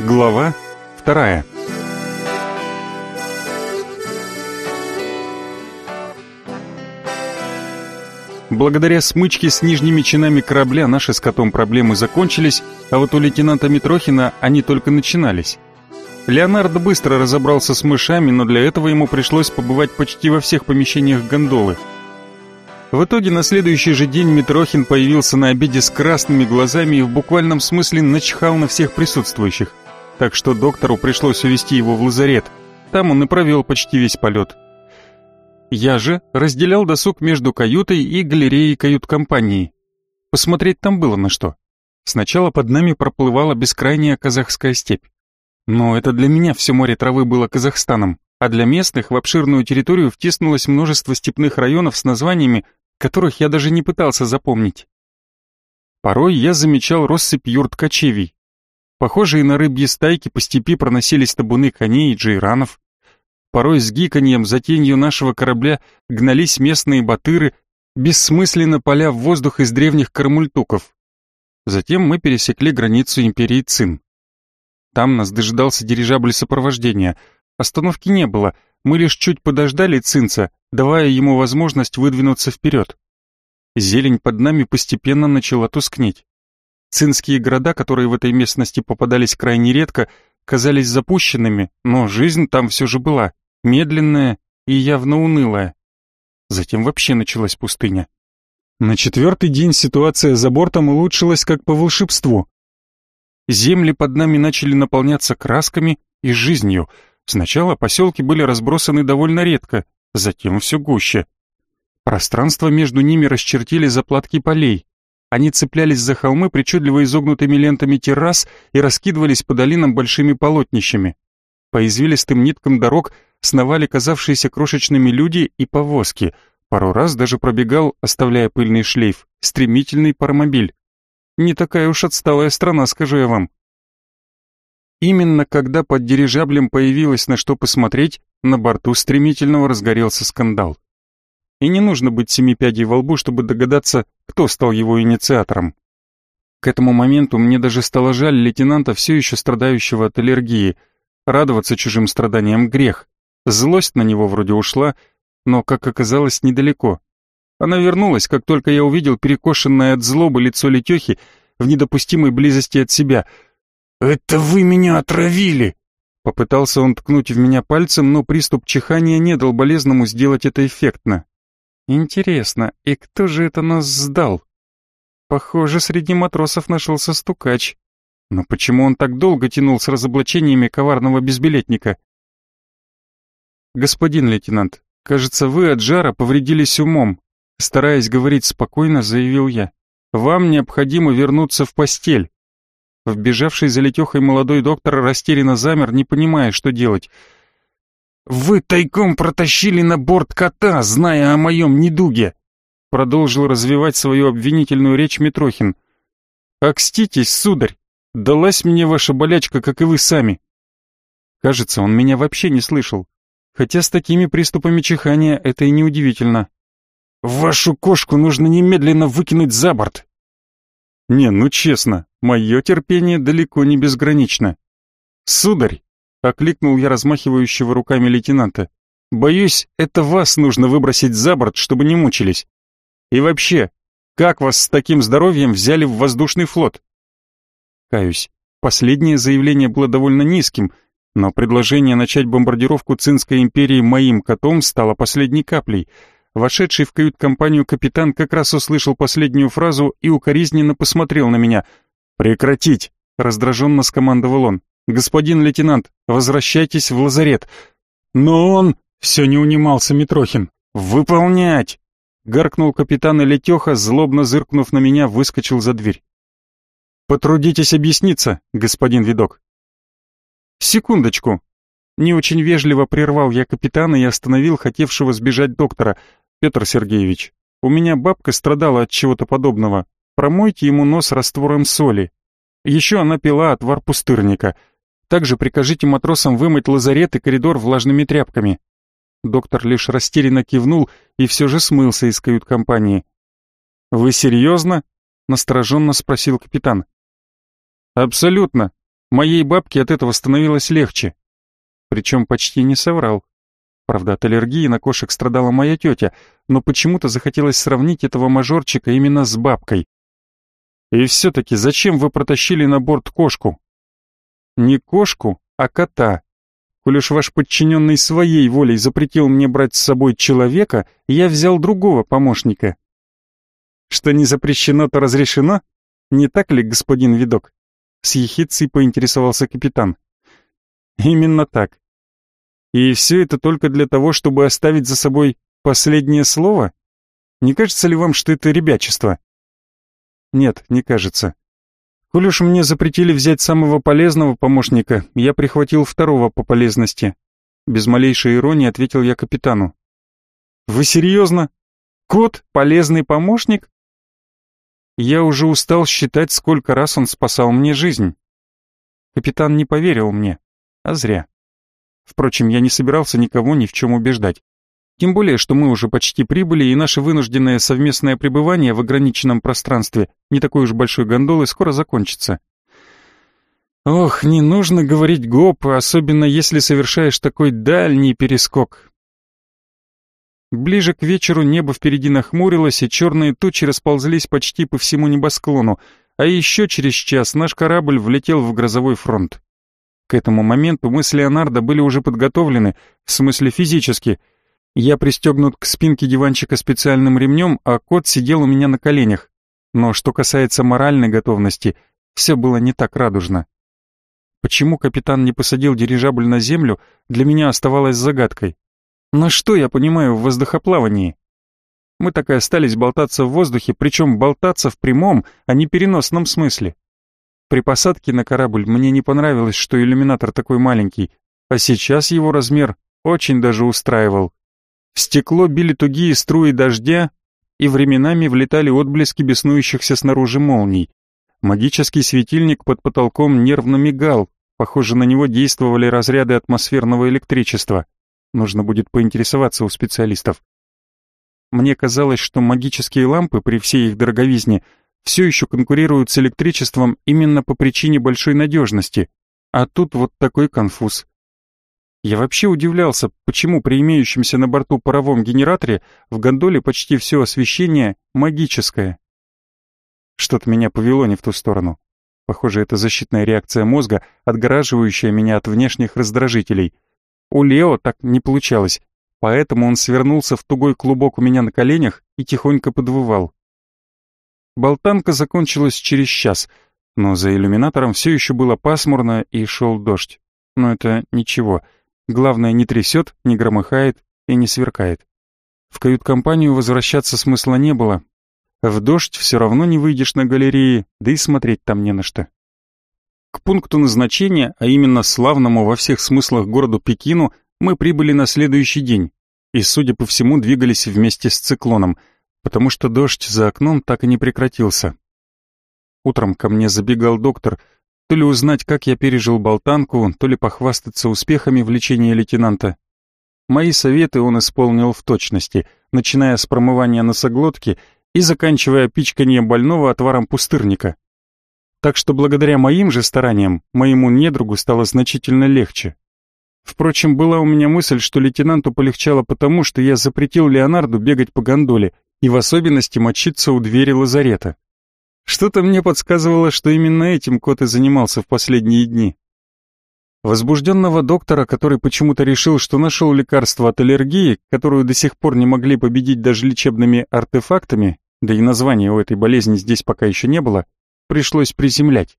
Глава вторая. Благодаря смычке с нижними чинами корабля наши с котом проблемы закончились, а вот у лейтенанта Митрохина они только начинались. Леонард быстро разобрался с мышами, но для этого ему пришлось побывать почти во всех помещениях гондолы. В итоге на следующий же день Митрохин появился на обеде с красными глазами и в буквальном смысле начихал на всех присутствующих так что доктору пришлось увезти его в лазарет. Там он и провел почти весь полет. Я же разделял досуг между каютой и галереей кают-компании. Посмотреть там было на что. Сначала под нами проплывала бескрайняя казахская степь. Но это для меня все море травы было Казахстаном, а для местных в обширную территорию втиснулось множество степных районов с названиями, которых я даже не пытался запомнить. Порой я замечал россыпь юрт кочевий, Похожие на рыбьи стайки по степи проносились табуны коней и джейранов. Порой с гиканьем за тенью нашего корабля гнались местные батыры, бессмысленно поля в воздух из древних кармультуков. Затем мы пересекли границу империи Цин. Там нас дожидался дирижабль сопровождения. Остановки не было, мы лишь чуть подождали Цинца, давая ему возможность выдвинуться вперед. Зелень под нами постепенно начала тускнеть. Цинские города, которые в этой местности попадались крайне редко, казались запущенными, но жизнь там все же была, медленная и явно унылая. Затем вообще началась пустыня. На четвертый день ситуация за бортом улучшилась как по волшебству. Земли под нами начали наполняться красками и жизнью. Сначала поселки были разбросаны довольно редко, затем все гуще. Пространство между ними расчертили заплатки полей. Они цеплялись за холмы причудливо изогнутыми лентами террас и раскидывались по долинам большими полотнищами. По извилистым ниткам дорог сновали казавшиеся крошечными люди и повозки. Пару раз даже пробегал, оставляя пыльный шлейф, стремительный паромобиль. Не такая уж отсталая страна, скажу я вам. Именно когда под дирижаблем появилось на что посмотреть, на борту стремительного разгорелся скандал и не нужно быть семи пядей во лбу, чтобы догадаться, кто стал его инициатором. К этому моменту мне даже стало жаль лейтенанта, все еще страдающего от аллергии. Радоваться чужим страданиям — грех. Злость на него вроде ушла, но, как оказалось, недалеко. Она вернулась, как только я увидел перекошенное от злобы лицо Летехи в недопустимой близости от себя. «Это вы меня отравили!» Попытался он ткнуть в меня пальцем, но приступ чихания не дал болезному сделать это эффектно. Интересно, и кто же это нас сдал? Похоже, среди матросов нашелся стукач. Но почему он так долго тянул с разоблачениями коварного безбилетника? Господин лейтенант, кажется, вы от жара повредились умом. Стараясь говорить спокойно, заявил я. Вам необходимо вернуться в постель. Вбежавший за летехой молодой доктор растерянно замер, не понимая, что делать. «Вы тайком протащили на борт кота, зная о моем недуге!» Продолжил развивать свою обвинительную речь Митрохин. «Окститесь, сударь! Далась мне ваша болячка, как и вы сами!» Кажется, он меня вообще не слышал. Хотя с такими приступами чихания это и неудивительно. «Вашу кошку нужно немедленно выкинуть за борт!» «Не, ну честно, мое терпение далеко не безгранично. Сударь, — окликнул я размахивающего руками лейтенанта. «Боюсь, это вас нужно выбросить за борт, чтобы не мучились. И вообще, как вас с таким здоровьем взяли в воздушный флот?» Каюсь, последнее заявление было довольно низким, но предложение начать бомбардировку Цинской империи моим котом стало последней каплей. Вошедший в кают-компанию капитан как раз услышал последнюю фразу и укоризненно посмотрел на меня. «Прекратить!» — раздраженно скомандовал он. «Господин лейтенант, возвращайтесь в лазарет». «Но он...» — все не унимался Митрохин. «Выполнять!» Гаркнул капитан и Летеха, злобно зыркнув на меня, выскочил за дверь. «Потрудитесь объясниться, господин видок». «Секундочку». Не очень вежливо прервал я капитана и остановил хотевшего сбежать доктора. «Петр Сергеевич, у меня бабка страдала от чего-то подобного. Промойте ему нос раствором соли. Еще она пила отвар пустырника. Также прикажите матросам вымыть лазарет и коридор влажными тряпками». Доктор лишь растерянно кивнул и все же смылся из кают-компании. «Вы серьезно?» — настороженно спросил капитан. «Абсолютно. Моей бабке от этого становилось легче. Причем почти не соврал. Правда, от аллергии на кошек страдала моя тетя, но почему-то захотелось сравнить этого мажорчика именно с бабкой. И все-таки зачем вы протащили на борт кошку? Не кошку, а кота. Коль ваш подчиненный своей волей запретил мне брать с собой человека, я взял другого помощника. Что не запрещено, то разрешено? Не так ли, господин видок? С ехидцей поинтересовался капитан. Именно так. И все это только для того, чтобы оставить за собой последнее слово? Не кажется ли вам, что это ребячество? Нет, не кажется. Коль уж мне запретили взять самого полезного помощника, я прихватил второго по полезности. Без малейшей иронии ответил я капитану. Вы серьезно? Кот — полезный помощник? Я уже устал считать, сколько раз он спасал мне жизнь. Капитан не поверил мне, а зря. Впрочем, я не собирался никого ни в чем убеждать. Тем более, что мы уже почти прибыли, и наше вынужденное совместное пребывание в ограниченном пространстве не такой уж большой гондолы скоро закончится. Ох, не нужно говорить гоп, особенно если совершаешь такой дальний перескок. Ближе к вечеру небо впереди нахмурилось, и черные тучи расползлись почти по всему небосклону, а еще через час наш корабль влетел в грозовой фронт. К этому моменту мы с Леонардо были уже подготовлены, в смысле физически — я пристегнут к спинке диванчика специальным ремнем, а кот сидел у меня на коленях. Но что касается моральной готовности, все было не так радужно. Почему капитан не посадил дирижабль на землю, для меня оставалось загадкой. Но что я понимаю в воздухоплавании? Мы так и остались болтаться в воздухе, причем болтаться в прямом, а не переносном смысле. При посадке на корабль мне не понравилось, что иллюминатор такой маленький, а сейчас его размер очень даже устраивал. В стекло били тугие струи дождя, и временами влетали отблески беснующихся снаружи молний. Магический светильник под потолком нервно мигал, похоже, на него действовали разряды атмосферного электричества. Нужно будет поинтересоваться у специалистов. Мне казалось, что магические лампы при всей их дороговизне все еще конкурируют с электричеством именно по причине большой надежности, а тут вот такой конфуз. Я вообще удивлялся, почему при имеющемся на борту паровом генераторе в гондоле почти все освещение магическое. Что-то меня повело не в ту сторону. Похоже, это защитная реакция мозга, отгораживающая меня от внешних раздражителей. У Лео так не получалось, поэтому он свернулся в тугой клубок у меня на коленях и тихонько подвывал. Болтанка закончилась через час, но за иллюминатором все еще было пасмурно и шел дождь. Но это ничего — Главное, не трясет, не громыхает и не сверкает. В кают-компанию возвращаться смысла не было. В дождь все равно не выйдешь на галерее, да и смотреть там не на что. К пункту назначения, а именно славному во всех смыслах городу Пекину, мы прибыли на следующий день и, судя по всему, двигались вместе с циклоном, потому что дождь за окном так и не прекратился. Утром ко мне забегал доктор, то ли узнать, как я пережил болтанку, то ли похвастаться успехами в лечении лейтенанта. Мои советы он исполнил в точности, начиная с промывания носоглотки и заканчивая пичканием больного отваром пустырника. Так что благодаря моим же стараниям, моему недругу стало значительно легче. Впрочем, была у меня мысль, что лейтенанту полегчало потому, что я запретил Леонарду бегать по гондоле и в особенности мочиться у двери лазарета. Что-то мне подсказывало, что именно этим кот и занимался в последние дни. Возбужденного доктора, который почему-то решил, что нашел лекарство от аллергии, которую до сих пор не могли победить даже лечебными артефактами, да и названия у этой болезни здесь пока еще не было, пришлось приземлять.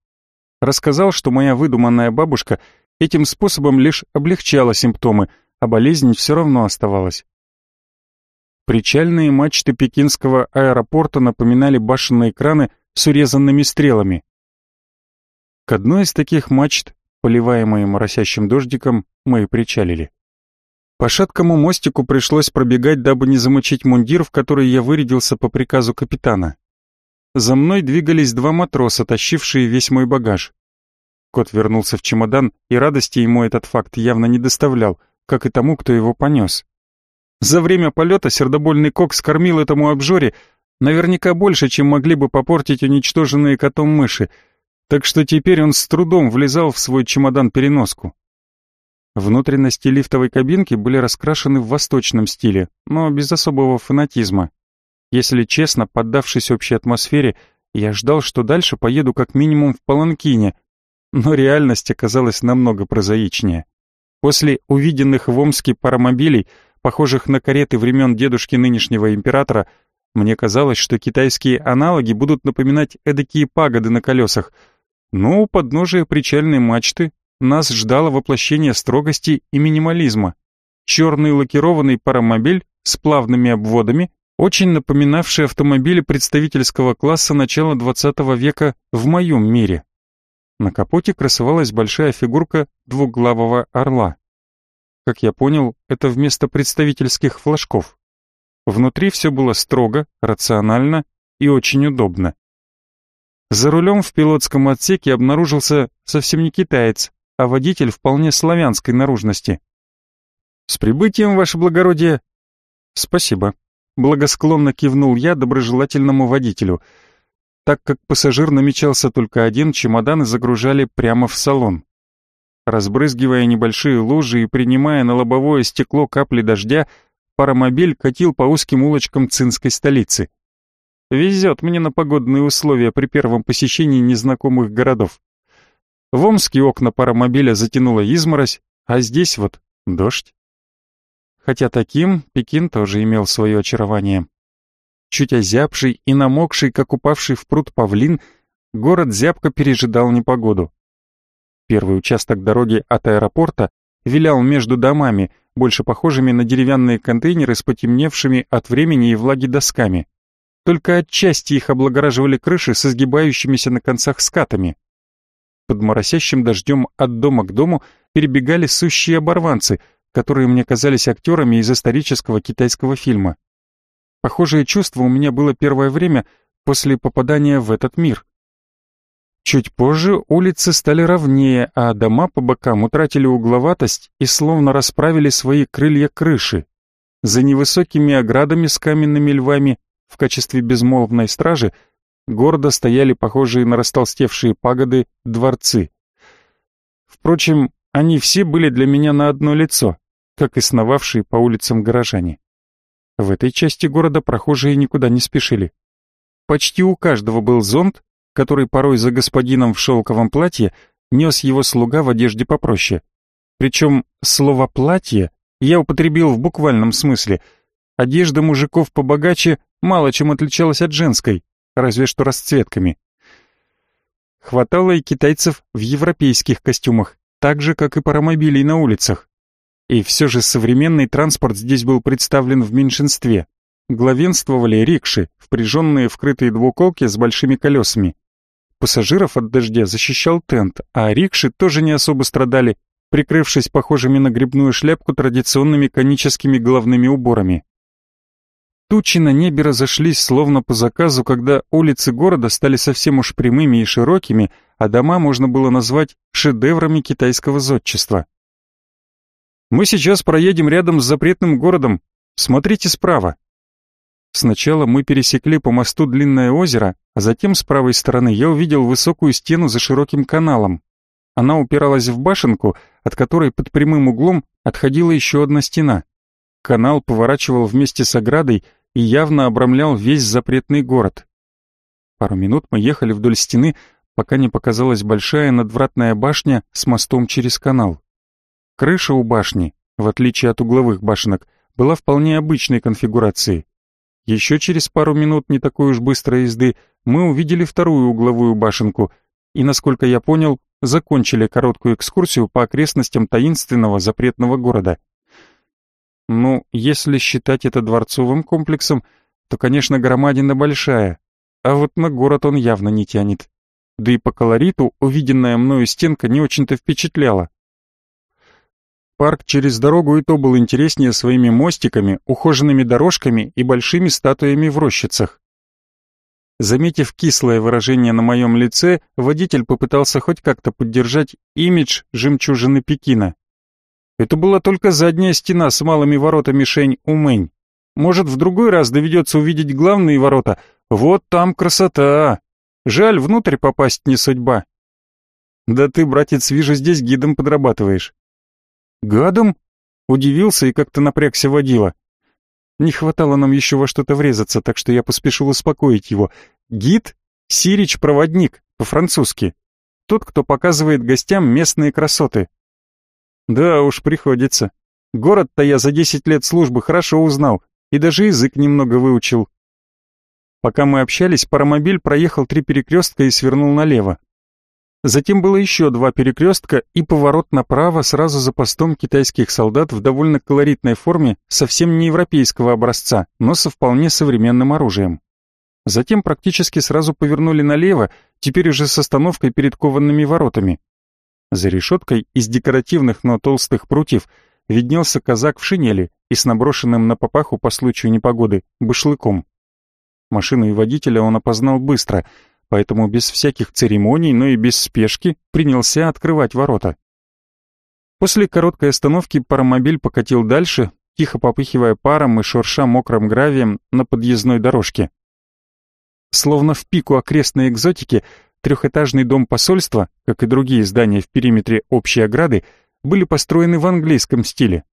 Рассказал, что моя выдуманная бабушка этим способом лишь облегчала симптомы, а болезнь все равно оставалась. Причальные мачты пекинского аэропорта напоминали башенные краны с урезанными стрелами. К одной из таких мачт, поливаемой моросящим дождиком, мы и причалили. По шаткому мостику пришлось пробегать, дабы не замочить мундир, в который я вырядился по приказу капитана. За мной двигались два матроса, тащившие весь мой багаж. Кот вернулся в чемодан, и радости ему этот факт явно не доставлял, как и тому, кто его понес. За время полета сердобольный кок скормил этому обжоре Наверняка больше, чем могли бы попортить уничтоженные котом мыши. так что теперь он с трудом влезал в свой чемодан-переноску. Внутренности лифтовой кабинки были раскрашены в восточном стиле, но без особого фанатизма. Если честно, поддавшись общей атмосфере, я ждал, что дальше поеду как минимум в Паланкине, но реальность оказалась намного прозаичнее. После увиденных в Омске паромобилей, похожих на кареты времен дедушки нынешнего императора, мне казалось, что китайские аналоги будут напоминать эдакие пагоды на колесах, но у подножия причальной мачты нас ждало воплощение строгости и минимализма. Черный лакированный паромобиль с плавными обводами, очень напоминавший автомобили представительского класса начала 20 века в моем мире. На капоте красовалась большая фигурка двуглавого орла. Как я понял, это вместо представительских флажков. Внутри все было строго, рационально и очень удобно. За рулем в пилотском отсеке обнаружился совсем не китаец, а водитель вполне славянской наружности. «С прибытием, ваше благородие!» «Спасибо», — благосклонно кивнул я доброжелательному водителю. Так как пассажир намечался только один, чемоданы загружали прямо в салон. Разбрызгивая небольшие лужи и принимая на лобовое стекло капли дождя, паромобиль катил по узким улочкам цинской столицы. Везет мне на погодные условия при первом посещении незнакомых городов. В Омске окна паромобиля затянула изморозь, а здесь вот дождь. Хотя таким Пекин тоже имел свое очарование. Чуть озябший и намокший, как упавший в пруд павлин, город зябко пережидал непогоду. Первый участок дороги от аэропорта вилял между домами, больше похожими на деревянные контейнеры с потемневшими от времени и влаги досками. Только отчасти их облагораживали крыши с изгибающимися на концах скатами под моросящим дождем от дома к дому перебегали сущие оборванцы, которые мне казались актерами из исторического китайского фильма. Похожее чувство у меня было первое время после попадания в этот мир. Чуть позже улицы стали ровнее, а дома по бокам утратили угловатость и словно расправили свои крылья крыши. За невысокими оградами с каменными львами в качестве безмолвной стражи гордо стояли похожие на растолстевшие пагоды дворцы. Впрочем, они все были для меня на одно лицо, как и сновавшие по улицам горожане. В этой части города прохожие никуда не спешили. Почти у каждого был зонт, который порой за господином в шелковом платье нес его слуга в одежде попроще. Причем слово «платье» я употребил в буквальном смысле. Одежда мужиков побогаче мало чем отличалась от женской, разве что расцветками. Хватало и китайцев в европейских костюмах, так же, как и паромобилей на улицах. И все же современный транспорт здесь был представлен в меньшинстве. Главенствовали рикши, впряженные в двуколки с большими колесами. Пассажиров от дождя защищал тент, а рикши тоже не особо страдали, прикрывшись похожими на грибную шляпку традиционными коническими головными уборами. Тучи на небе разошлись словно по заказу, когда улицы города стали совсем уж прямыми и широкими, а дома можно было назвать шедеврами китайского зодчества. «Мы сейчас проедем рядом с запретным городом. Смотрите справа». Сначала мы пересекли по мосту длинное озеро, а затем с правой стороны я увидел высокую стену за широким каналом. Она упиралась в башенку, от которой под прямым углом отходила еще одна стена. Канал поворачивал вместе с оградой, и явно обрамлял весь запретный город. Пару минут мы ехали вдоль стены, пока не показалась большая надвратная башня с мостом через канал. Крыша у башни, в отличие от угловых башенок, была вполне обычной конфигурации. Еще через пару минут не такой уж быстрой езды мы увидели вторую угловую башенку и, насколько я понял, закончили короткую экскурсию по окрестностям таинственного запретного города — ну, если считать это дворцовым комплексом, то, конечно, громадина большая, а вот на город он явно не тянет. Да и по колориту увиденная мною стенка не очень-то впечатляла. Парк через дорогу и то был интереснее своими мостиками, ухоженными дорожками и большими статуями в рощицах. Заметив кислое выражение на моем лице, водитель попытался хоть как-то поддержать имидж жемчужины Пекина. Это была только задняя стена с малыми воротами Шень-Умэнь. Может, в другой раз доведется увидеть главные ворота. Вот там красота. Жаль, внутрь попасть не судьба. Да ты, братец, вижу, здесь гидом подрабатываешь. Гадом? Удивился и как-то напрягся водила. Не хватало нам еще во что-то врезаться, так что я поспешил успокоить его. Гид? Сирич-проводник, по-французски. Тот, кто показывает гостям местные красоты. Да уж, приходится. Город-то я за десять лет службы хорошо узнал, и даже язык немного выучил. Пока мы общались, паромобиль проехал три перекрестка и свернул налево. Затем было еще два перекрестка и поворот направо сразу за постом китайских солдат в довольно колоритной форме, совсем не европейского образца, но со вполне современным оружием. Затем практически сразу повернули налево, теперь уже с остановкой перед коваными воротами. За решеткой из декоративных, но толстых прутьев виднелся казак в шинели и с наброшенным на попаху по случаю непогоды башлыком. Машину и водителя он опознал быстро, поэтому без всяких церемоний, но и без спешки принялся открывать ворота. После короткой остановки паромобиль покатил дальше, тихо попыхивая паром и шурша мокрым гравием на подъездной дорожке. Словно в пику окрестной экзотики, трехэтажный дом посольства, как и другие здания в периметре общей ограды, были построены в английском стиле.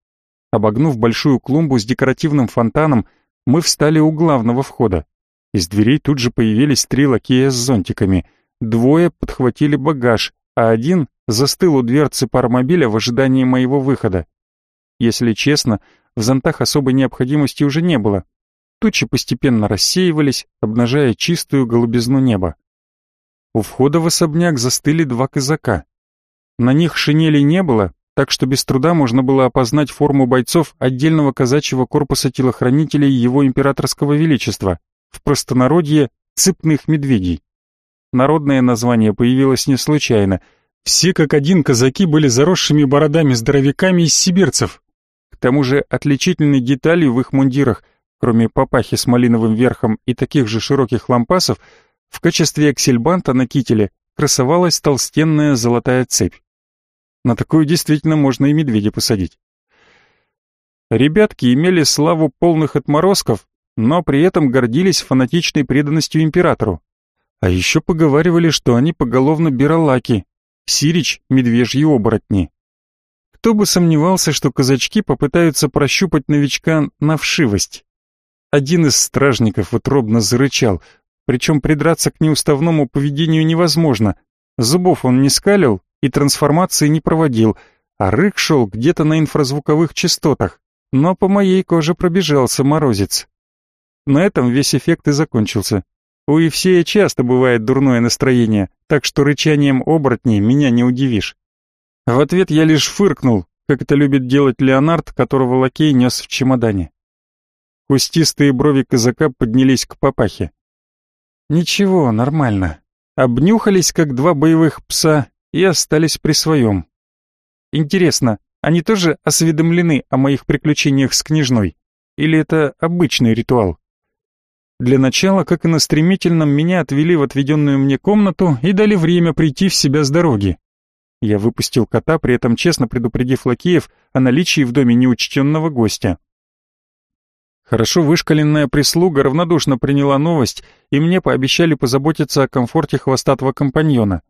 Обогнув большую клумбу с декоративным фонтаном, мы встали у главного входа. Из дверей тут же появились три лакея с зонтиками. Двое подхватили багаж, а один застыл у дверцы паромобиля в ожидании моего выхода. Если честно, в зонтах особой необходимости уже не было. Тучи постепенно рассеивались, обнажая чистую голубизну неба. У входа в особняк застыли два казака. На них шинелей не было, так что без труда можно было опознать форму бойцов отдельного казачьего корпуса телохранителей его императорского величества в простонародье «цепных медведей». Народное название появилось не случайно. Все как один казаки были заросшими бородами-здоровяками из сибирцев. К тому же отличительной деталью в их мундирах, кроме папахи с малиновым верхом и таких же широких лампасов, в качестве аксельбанта на кителе красовалась толстенная золотая цепь. На такую действительно можно и медведя посадить. Ребятки имели славу полных отморозков, но при этом гордились фанатичной преданностью императору. А еще поговаривали, что они поголовно биролаки, сирич — медвежьи оборотни. Кто бы сомневался, что казачки попытаются прощупать новичка на вшивость. Один из стражников утробно зарычал, причем придраться к неуставному поведению невозможно. Зубов он не скалил и трансформации не проводил, а рык шел где-то на инфразвуковых частотах, но по моей коже пробежался морозец. На этом весь эффект и закончился. У Евсея часто бывает дурное настроение, так что рычанием оборотней меня не удивишь. В ответ я лишь фыркнул, как это любит делать Леонард, которого лакей нес в чемодане. Кустистые брови казака поднялись к папахе. Ничего, нормально. Обнюхались, как два боевых пса, и остались при своем. Интересно, они тоже осведомлены о моих приключениях с княжной? Или это обычный ритуал? Для начала, как и на стремительном, меня отвели в отведенную мне комнату и дали время прийти в себя с дороги. Я выпустил кота, при этом честно предупредив лакеев о наличии в доме неучтенного гостя. Хорошо вышкаленная прислуга равнодушно приняла новость, и мне пообещали позаботиться о комфорте хвостатого компаньона.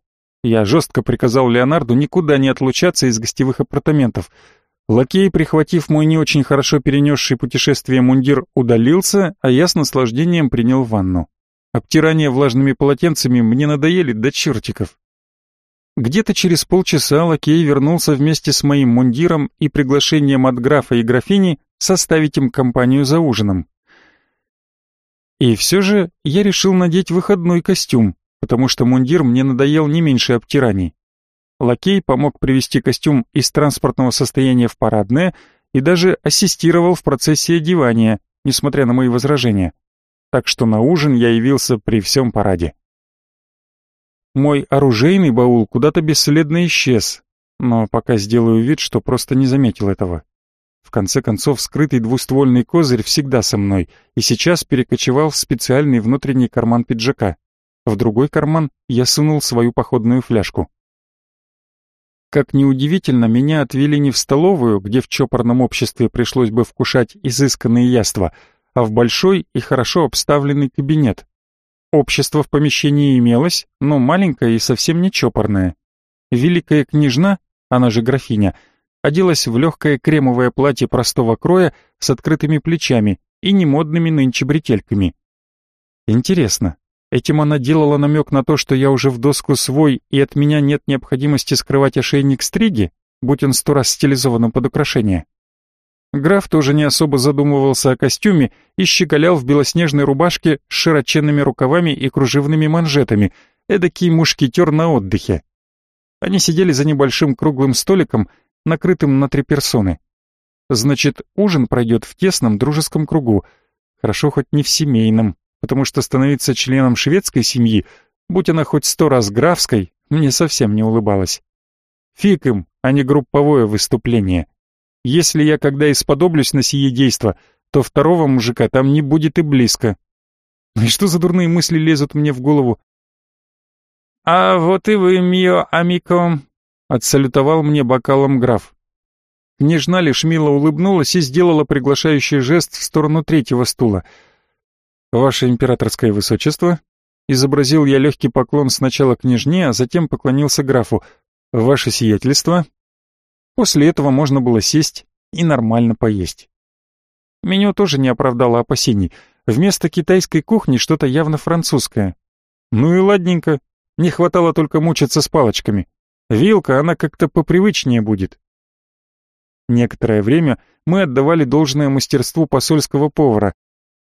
Я жестко приказал Леонарду никуда не отлучаться из гостевых апартаментов — Лакей, прихватив мой не очень хорошо перенесший путешествие мундир, удалился, а я с наслаждением принял ванну. Обтирание влажными полотенцами мне надоели до чертиков. Где-то через полчаса лакей вернулся вместе с моим мундиром и приглашением от графа и графини составить им компанию за ужином. И все же я решил надеть выходной костюм, потому что мундир мне надоел не меньше обтираний. Лакей помог привести костюм из транспортного состояния в парадное и даже ассистировал в процессе одевания, несмотря на мои возражения. Так что на ужин я явился при всем параде. Мой оружейный баул куда-то бесследно исчез, но пока сделаю вид, что просто не заметил этого. В конце концов, скрытый двуствольный козырь всегда со мной, и сейчас перекочевал в специальный внутренний карман пиджака. В другой карман я сунул свою походную фляжку. Как неудивительно, меня отвели не в столовую, где в чопорном обществе пришлось бы вкушать изысканные яства, а в большой и хорошо обставленный кабинет. Общество в помещении имелось, но маленькое и совсем не чопорное. великая княжна, она же графиня, оделась в легкое кремовое платье простого кроя с открытыми плечами и немодными нынче бретельками. Интересно, этим она делала намек на то, что я уже в доску свой и от меня нет необходимости скрывать ошейник стриги, будь он сто раз стилизованным под украшение? Граф тоже не особо задумывался о костюме и щеголял в белоснежной рубашке с широченными рукавами и кружевными манжетами, эдакий мушкетер на отдыхе. Они сидели за небольшим круглым столиком, накрытым на три персоны. Значит, ужин пройдет в тесном дружеском кругу, хорошо хоть не в семейном, потому что становиться членом шведской семьи, будь она хоть сто раз графской, мне совсем не улыбалось. Фиг им, а не групповое выступление. Если я когда исподоблюсь на сие действо, то второго мужика там не будет и близко. Ну и что за дурные мысли лезут мне в голову? «А вот и вы, мио амико», — отсалютовал мне бокалом граф. Княжна лишь мило улыбнулась и сделала приглашающий жест в сторону третьего стула. «Ваше императорское высочество», — изобразил я легкий поклон сначала княжне, а затем поклонился графу. «Ваше сиятельство». После этого можно было сесть и нормально поесть. Меню тоже не оправдало опасений. Вместо китайской кухни что-то явно французское. Ну и ладненько, не хватало только мучиться с палочками. Вилка, она как-то попривычнее будет. Некоторое время мы отдавали должное мастерству посольского повара,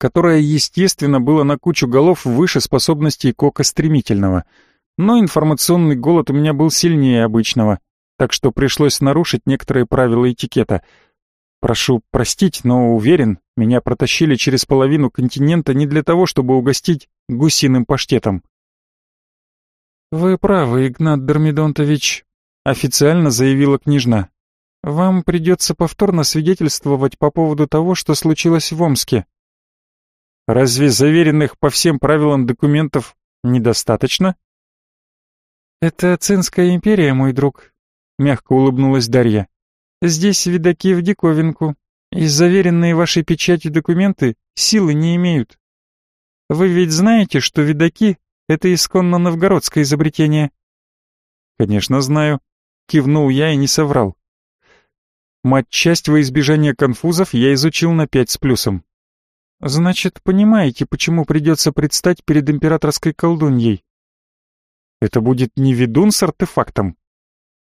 которое, естественно, было на кучу голов выше способностей Кока Стремительного. Но информационный голод у меня был сильнее обычного, так что пришлось нарушить некоторые правила этикета. Прошу простить, но уверен, меня протащили через половину континента не для того, чтобы угостить гусиным паштетом. «Вы правы, Игнат Дормидонтович», — официально заявила княжна. «Вам придется повторно свидетельствовать по поводу того, что случилось в Омске». «Разве заверенных по всем правилам документов недостаточно?» «Это Цинская империя, мой друг», — мягко улыбнулась Дарья. «Здесь видаки в диковинку, и заверенные вашей печатью документы силы не имеют. Вы ведь знаете, что видаки это исконно новгородское изобретение». «Конечно знаю», — кивнул я и не соврал. Мать-часть во избежание конфузов я изучил на пять с плюсом. «Значит, понимаете, почему придется предстать перед императорской колдуньей?» «Это будет не ведун с артефактом?»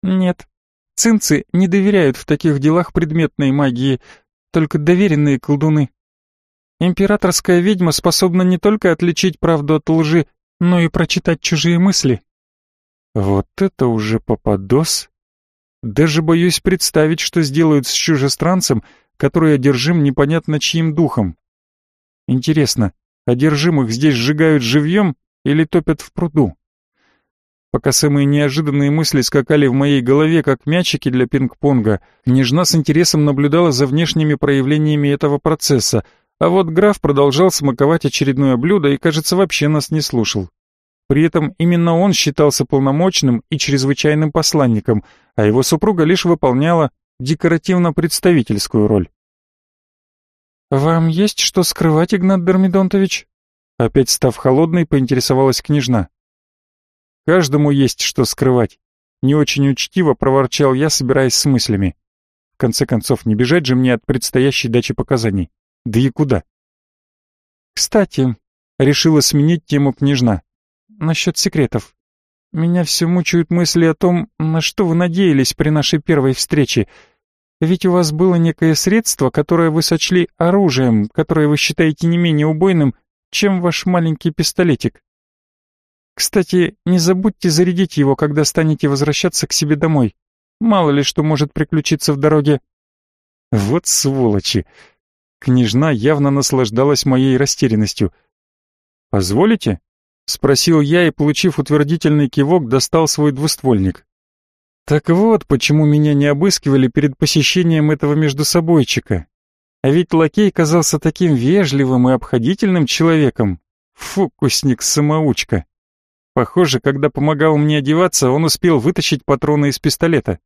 «Нет. Цинцы не доверяют в таких делах предметной магии, только доверенные колдуны. Императорская ведьма способна не только отличить правду от лжи, но и прочитать чужие мысли. Вот это уже попадос. Даже боюсь представить, что сделают с чужестранцем, который одержим непонятно чьим духом. Интересно, одержимых здесь сжигают живьем или топят в пруду? Пока самые неожиданные мысли скакали в моей голове, как мячики для пинг-понга, княжна с интересом наблюдала за внешними проявлениями этого процесса — а вот граф продолжал смаковать очередное блюдо и, кажется, вообще нас не слушал. При этом именно он считался полномочным и чрезвычайным посланником, а его супруга лишь выполняла декоративно-представительскую роль. «Вам есть что скрывать, Игнат Дермидонтович?» Опять став холодной, поинтересовалась княжна. «Каждому есть что скрывать», — не очень учтиво проворчал я, собираясь с мыслями. В конце концов, не бежать же мне от предстоящей дачи показаний. Да и куда? Кстати, решила сменить тему княжна. Насчет секретов. Меня все мучают мысли о том, на что вы надеялись при нашей первой встрече. Ведь у вас было некое средство, которое вы сочли оружием, которое вы считаете не менее убойным, чем ваш маленький пистолетик. Кстати, не забудьте зарядить его, когда станете возвращаться к себе домой. Мало ли что может приключиться в дороге. Вот сволочи. Княжна явно наслаждалась моей растерянностью. «Позволите?» — спросил я и, получив утвердительный кивок, достал свой двуствольник. Так вот, почему меня не обыскивали перед посещением этого междусобойчика. А ведь лакей казался таким вежливым и обходительным человеком. Фокусник-самоучка. Похоже, когда помогал мне одеваться, он успел вытащить патроны из пистолета.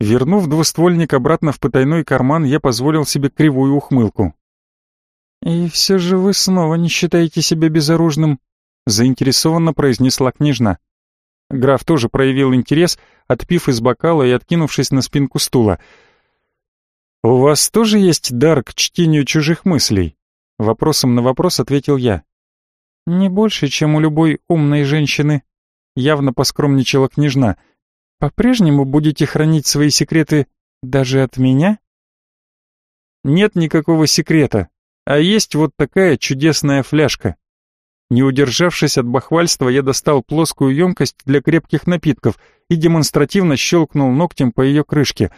Вернув двуствольник обратно в потайной карман, я позволил себе кривую ухмылку. «И все же вы снова не считаете себя безоружным», — заинтересованно произнесла княжна. Граф тоже проявил интерес, отпив из бокала и откинувшись на спинку стула. «У вас тоже есть дар к чтению чужих мыслей?» Вопросом на вопрос ответил я. «Не больше, чем у любой умной женщины», — явно поскромничала княжна. «По-прежнему будете хранить свои секреты даже от меня?» «Нет никакого секрета, а есть вот такая чудесная фляжка». Не удержавшись от бахвальства, я достал плоскую емкость для крепких напитков и демонстративно щелкнул ногтем по ее крышке.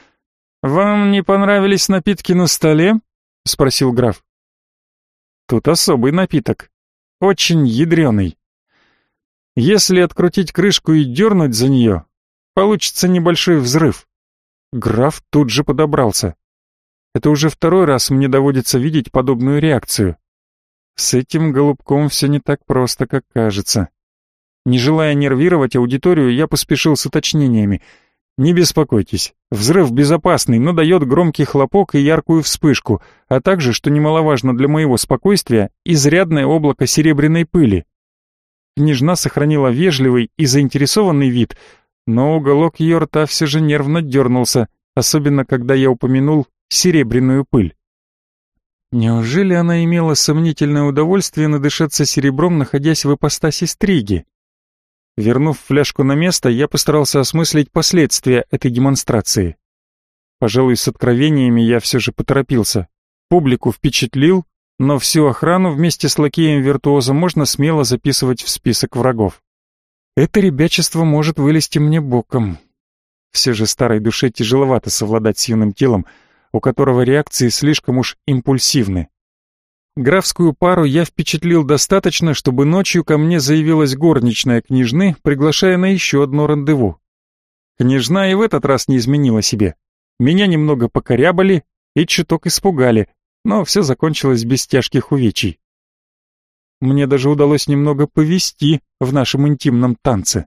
«Вам не понравились напитки на столе?» — спросил граф. «Тут особый напиток, очень ядреный. Если открутить крышку и дернуть за нее, получится небольшой взрыв». Граф тут же подобрался. Это уже второй раз мне доводится видеть подобную реакцию. С этим голубком все не так просто, как кажется. Не желая нервировать аудиторию, я поспешил с уточнениями. Не беспокойтесь, взрыв безопасный, но дает громкий хлопок и яркую вспышку, а также, что немаловажно для моего спокойствия, изрядное облако серебряной пыли. Княжна сохранила вежливый и заинтересованный вид, но уголок ее рта все же нервно дернулся, особенно когда я упомянул серебряную пыль. Неужели она имела сомнительное удовольствие надышаться серебром, находясь в ипостаси стриги? Вернув фляжку на место, я постарался осмыслить последствия этой демонстрации. Пожалуй, с откровениями я все же поторопился. Публику впечатлил, но всю охрану вместе с лакеем-виртуозом можно смело записывать в список врагов. Это ребячество может вылезти мне боком. Все же старой душе тяжеловато совладать с юным телом, у которого реакции слишком уж импульсивны. Графскую пару я впечатлил достаточно, чтобы ночью ко мне заявилась горничная княжны, приглашая на еще одно рандеву. Княжна и в этот раз не изменила себе. Меня немного покорябали и чуток испугали, но все закончилось без тяжких увечий. Мне даже удалось немного повести в нашем интимном танце.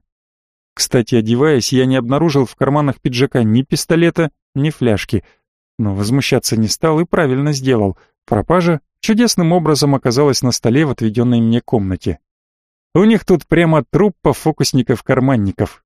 Кстати, одеваясь, я не обнаружил в карманах пиджака ни пистолета, ни фляжки — но возмущаться не стал и правильно сделал. Пропажа чудесным образом оказалась на столе в отведенной мне комнате. У них тут прямо труппа фокусников-карманников.